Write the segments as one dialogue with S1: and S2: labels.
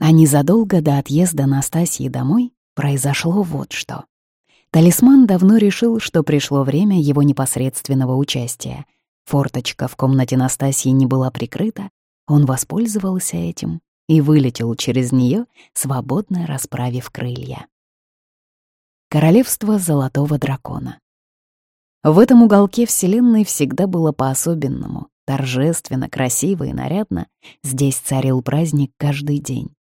S1: А незадолго до отъезда Настасьи домой произошло вот что. Талисман давно решил, что пришло время его непосредственного участия. Форточка в комнате Настасьи не была прикрыта, он воспользовался этим и вылетел через нее, свободно расправив крылья. Королевство Золотого Дракона В этом уголке Вселенной всегда было по-особенному, торжественно, красиво и нарядно. Здесь царил праздник каждый день.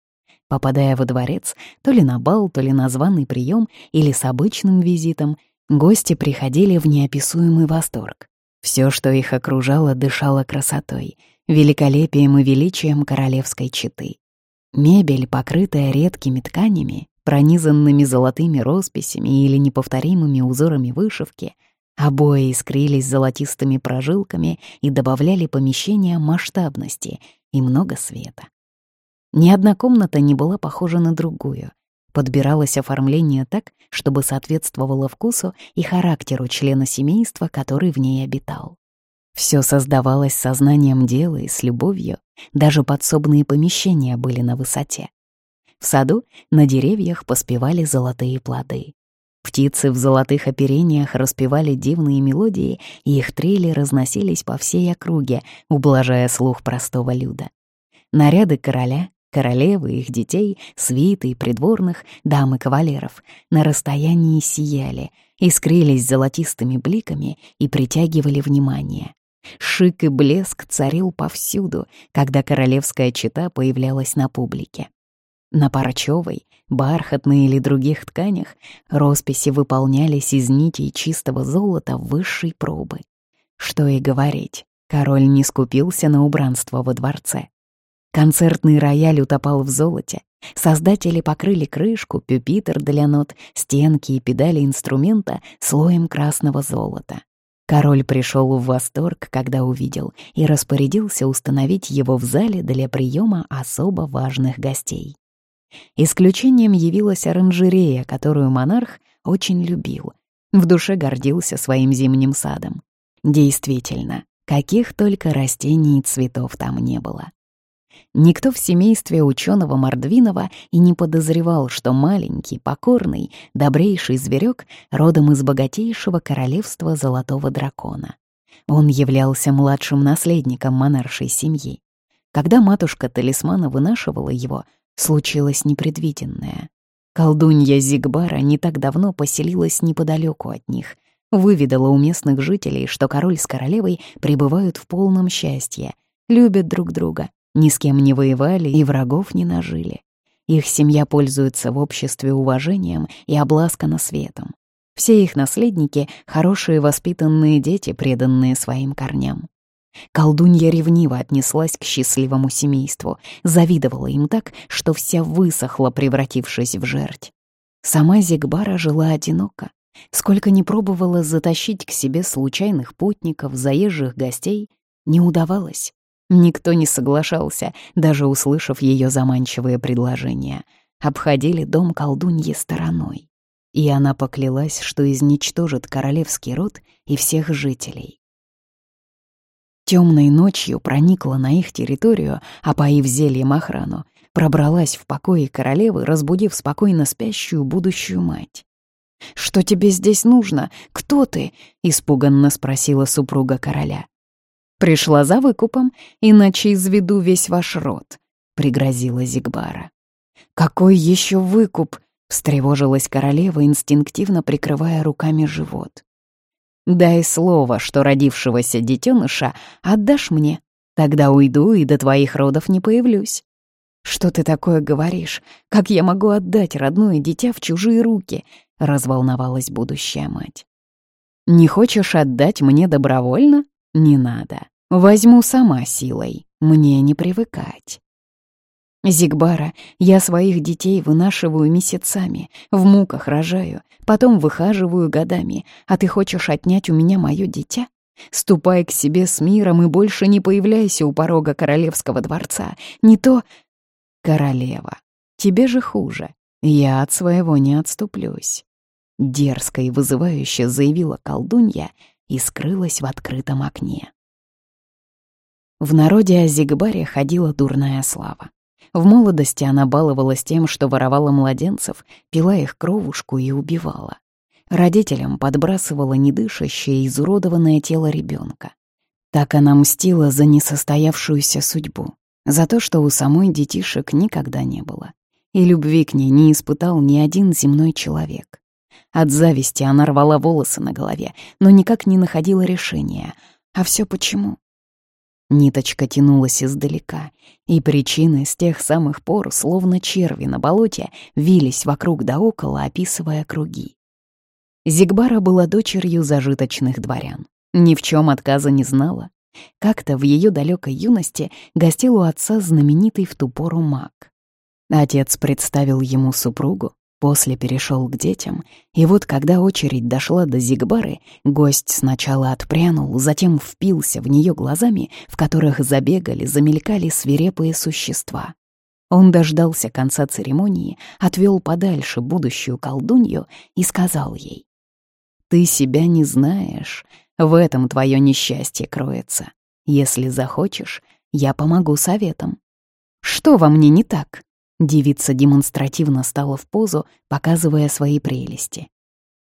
S1: Попадая во дворец, то ли на бал, то ли на званый прием или с обычным визитом, гости приходили в неописуемый восторг. Все, что их окружало, дышало красотой, великолепием и величием королевской четы. Мебель, покрытая редкими тканями, пронизанными золотыми росписями или неповторимыми узорами вышивки, обои искрились золотистыми прожилками и добавляли помещениям масштабности и много света. Ни одна комната не была похожа на другую. Подбиралось оформление так, чтобы соответствовало вкусу и характеру члена семейства, который в ней обитал. Все создавалось сознанием дела и с любовью, даже подсобные помещения были на высоте. В саду на деревьях поспевали золотые плоды. Птицы в золотых оперениях распевали дивные мелодии, и их трели разносились по всей округе, ублажая слух простого люда. Наряды короля, королевы, их детей, свиты и придворных, дам и кавалеров на расстоянии сияли, искрились золотистыми бликами и притягивали внимание. Шик и блеск царил повсюду, когда королевская чета появлялась на публике. На парчевой, бархатной или других тканях росписи выполнялись из нитей чистого золота высшей пробы. Что и говорить, король не скупился на убранство во дворце. Концертный рояль утопал в золоте, создатели покрыли крышку, пюпитр для нот, стенки и педали инструмента слоем красного золота. Король пришел в восторг, когда увидел, и распорядился установить его в зале для приема особо важных гостей. Исключением явилась оранжерея, которую монарх очень любил. В душе гордился своим зимним садом. Действительно, каких только растений и цветов там не было. Никто в семействе ученого Мордвинова и не подозревал, что маленький, покорный, добрейший зверек родом из богатейшего королевства Золотого Дракона. Он являлся младшим наследником монаршей семьи. Когда матушка талисмана вынашивала его, случилось непредвиденное. Колдунья Зигбара не так давно поселилась неподалеку от них, выведала у местных жителей, что король с королевой пребывают в полном счастье, любят друг друга, ни с кем не воевали и врагов не нажили. Их семья пользуется в обществе уважением и обласкана светом. Все их наследники — хорошие воспитанные дети, преданные своим корням. Колдунья ревниво отнеслась к счастливому семейству, завидовала им так, что вся высохла, превратившись в жерть. Сама Зигбара жила одиноко. Сколько ни пробовала затащить к себе случайных путников, заезжих гостей, не удавалось. Никто не соглашался, даже услышав ее заманчивые предложения. Обходили дом колдуньи стороной. И она поклялась, что изничтожит королевский род и всех жителей. Темной ночью проникла на их территорию, опоив зельем охрану, пробралась в покои королевы, разбудив спокойно спящую будущую мать. «Что тебе здесь нужно? Кто ты?» — испуганно спросила супруга короля. «Пришла за выкупом, иначе изведу весь ваш род», — пригрозила Зигбара. «Какой еще выкуп?» — встревожилась королева, инстинктивно прикрывая руками живот. Дай слово, что родившегося детеныша отдашь мне. Тогда уйду и до твоих родов не появлюсь. Что ты такое говоришь? Как я могу отдать родное дитя в чужие руки? Разволновалась будущая мать. Не хочешь отдать мне добровольно? Не надо. Возьму сама силой. Мне не привыкать. Зигбара, я своих детей вынашиваю месяцами, в муках рожаю, потом выхаживаю годами, а ты хочешь отнять у меня мое дитя? Ступай к себе с миром и больше не появляйся у порога королевского дворца. Не то... Королева, тебе же хуже. Я от своего не отступлюсь. Дерзко и вызывающе заявила колдунья и скрылась в открытом окне. В народе о Зигбаре ходила дурная слава. В молодости она баловалась тем, что воровала младенцев, пила их кровушку и убивала. Родителям подбрасывала недышащее, изуродованное тело ребенка. Так она мстила за несостоявшуюся судьбу, за то, что у самой детишек никогда не было. И любви к ней не испытал ни один земной человек. От зависти она рвала волосы на голове, но никак не находила решения. А все почему? Ниточка тянулась издалека, и причины с тех самых пор, словно черви на болоте, вились вокруг да около, описывая круги. Зигбара была дочерью зажиточных дворян. Ни в чем отказа не знала. Как-то в ее далекой юности гостил у отца знаменитый в ту пору маг. Отец представил ему супругу, После перешел к детям, и вот когда очередь дошла до Зигбары, гость сначала отпрянул, затем впился в нее глазами, в которых забегали, замелькали свирепые существа. Он дождался конца церемонии, отвел подальше будущую колдунью и сказал ей, «Ты себя не знаешь, в этом твое несчастье кроется. Если захочешь, я помогу советом». «Что во мне не так?» Девица демонстративно стала в позу, показывая свои прелести.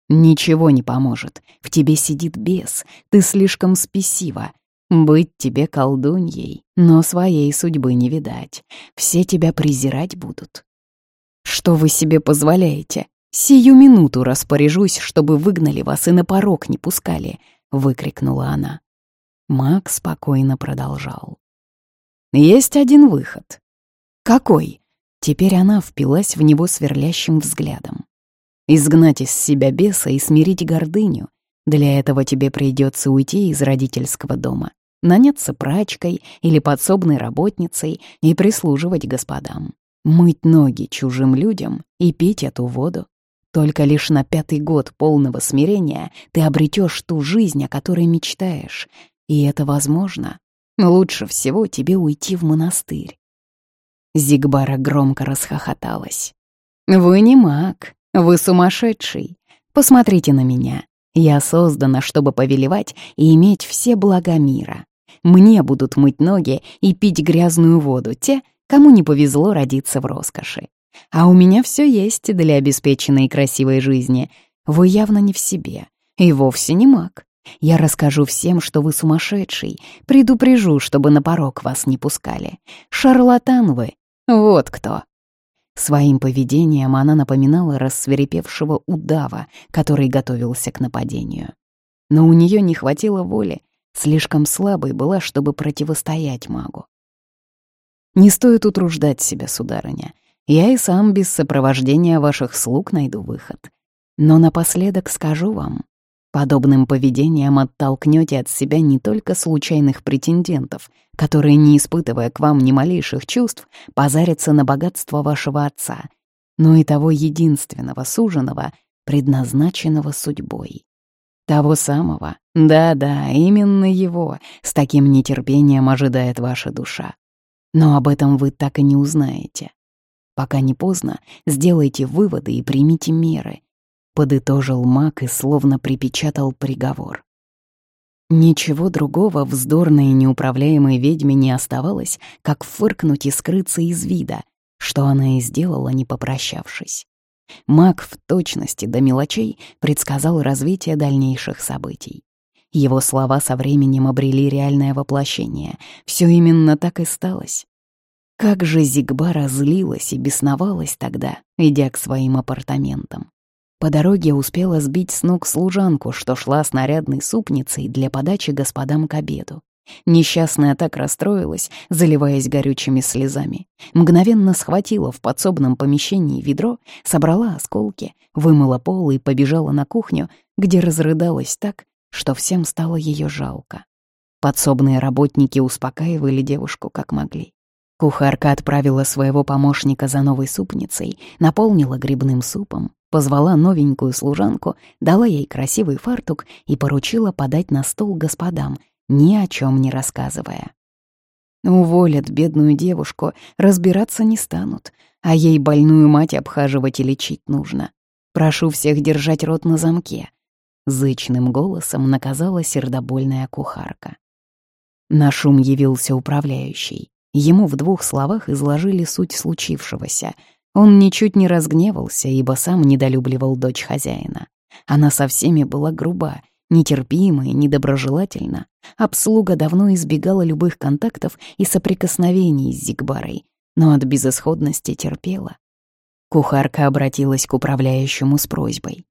S1: «Ничего не поможет. В тебе сидит бес. Ты слишком спесива. Быть тебе колдуньей, но своей судьбы не видать. Все тебя презирать будут». «Что вы себе позволяете? Сию минуту распоряжусь, чтобы выгнали вас и на порог не пускали», — выкрикнула она. Маг спокойно продолжал. «Есть один выход». «Какой?» Теперь она впилась в него сверлящим взглядом. «Изгнать из себя беса и смирить гордыню. Для этого тебе придется уйти из родительского дома, наняться прачкой или подсобной работницей и прислуживать господам, мыть ноги чужим людям и пить эту воду. Только лишь на пятый год полного смирения ты обретешь ту жизнь, о которой мечтаешь, и это возможно. Лучше всего тебе уйти в монастырь. Зигбара громко расхохоталась. «Вы не маг, вы сумасшедший. Посмотрите на меня. Я создана, чтобы повелевать и иметь все блага мира. Мне будут мыть ноги и пить грязную воду те, кому не повезло родиться в роскоши. А у меня все есть для обеспеченной красивой жизни. Вы явно не в себе и вовсе не маг. Я расскажу всем, что вы сумасшедший, предупрежу, чтобы на порог вас не пускали. Шарлатан вы, вот кто. Своим поведением она напоминала рассверепевшего удава, который готовился к нападению. Но у нее не хватило воли, слишком слабой была, чтобы противостоять магу. «Не стоит утруждать себя, сударыня. Я и сам без сопровождения ваших слуг найду выход. Но напоследок скажу вам, Подобным поведением оттолкнете от себя не только случайных претендентов, которые, не испытывая к вам ни малейших чувств, позарятся на богатство вашего отца, но и того единственного суженого, предназначенного судьбой. Того самого, да-да, именно его, с таким нетерпением ожидает ваша душа. Но об этом вы так и не узнаете. Пока не поздно, сделайте выводы и примите меры, подытожил маг и словно припечатал приговор. Ничего другого вздорной и неуправляемой ведьме не оставалось, как фыркнуть и скрыться из вида, что она и сделала, не попрощавшись. Маг в точности до мелочей предсказал развитие дальнейших событий. Его слова со временем обрели реальное воплощение. Все именно так и сталось. Как же Зигбара злилась и бесновалась тогда, идя к своим апартаментам. По дороге успела сбить с ног служанку, что шла с нарядной супницей для подачи господам к обеду. Несчастная так расстроилась, заливаясь горючими слезами. Мгновенно схватила в подсобном помещении ведро, собрала осколки, вымыла пол и побежала на кухню, где разрыдалась так, что всем стало ее жалко. Подсобные работники успокаивали девушку как могли. Кухарка отправила своего помощника за новой супницей, наполнила грибным супом, Позвала новенькую служанку, дала ей красивый фартук и поручила подать на стол господам, ни о чем не рассказывая. Уволят бедную девушку, разбираться не станут, а ей больную мать обхаживать и лечить нужно. Прошу всех держать рот на замке. Зычным голосом наказала сердобольная кухарка. На шум явился управляющий. Ему в двух словах изложили суть случившегося. Он ничуть не разгневался, ибо сам недолюбливал дочь хозяина. Она со всеми была груба, нетерпима и недоброжелательна. Обслуга давно избегала любых контактов и соприкосновений с Зигбарой, но от безысходности терпела. Кухарка обратилась к управляющему с просьбой.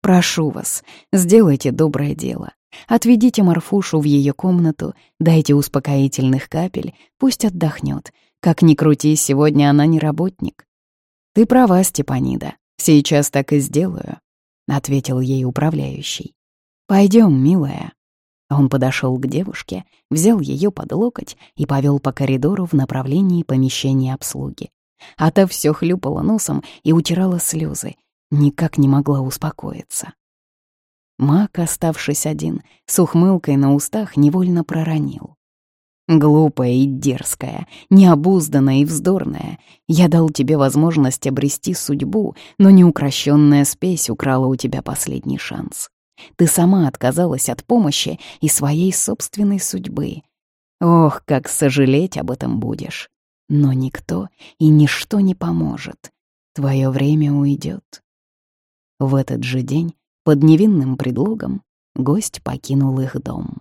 S1: «Прошу вас, сделайте доброе дело. Отведите Марфушу в ее комнату, дайте успокоительных капель, пусть отдохнет. Как ни крути, сегодня она не работник». «Ты права, Степанида, сейчас так и сделаю», — ответил ей управляющий. Пойдем, милая». Он подошел к девушке, взял ее под локоть и повел по коридору в направлении помещения обслуги. А та все хлюпала носом и утирала слезы, никак не могла успокоиться. Мак, оставшись один, с ухмылкой на устах невольно проронил. «Глупая и дерзкая, необузданная и вздорная, я дал тебе возможность обрести судьбу, но неукрощенная спесь украла у тебя последний шанс. Ты сама отказалась от помощи и своей собственной судьбы. Ох, как сожалеть об этом будешь. Но никто и ничто не поможет. Твое время уйдет. В этот же день, под невинным предлогом, гость покинул их дом.